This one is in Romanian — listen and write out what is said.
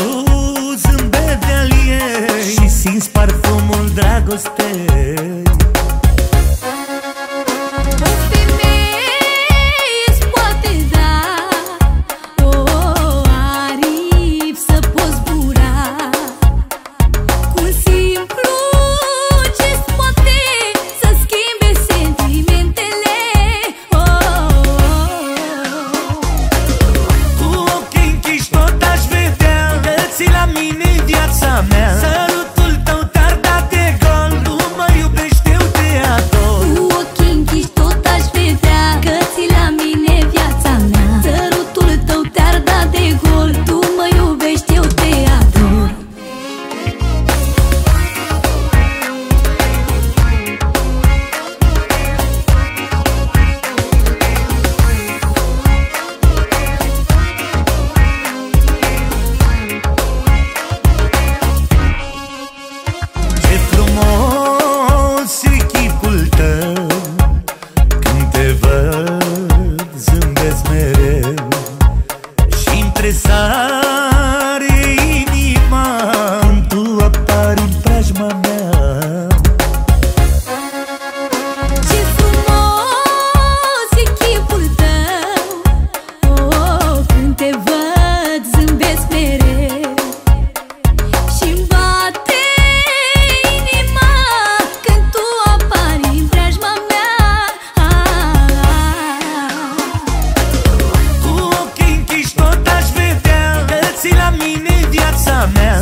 văzut zâmbetea ei. Și simți parfumul dragostei. caramel. it's me. Man.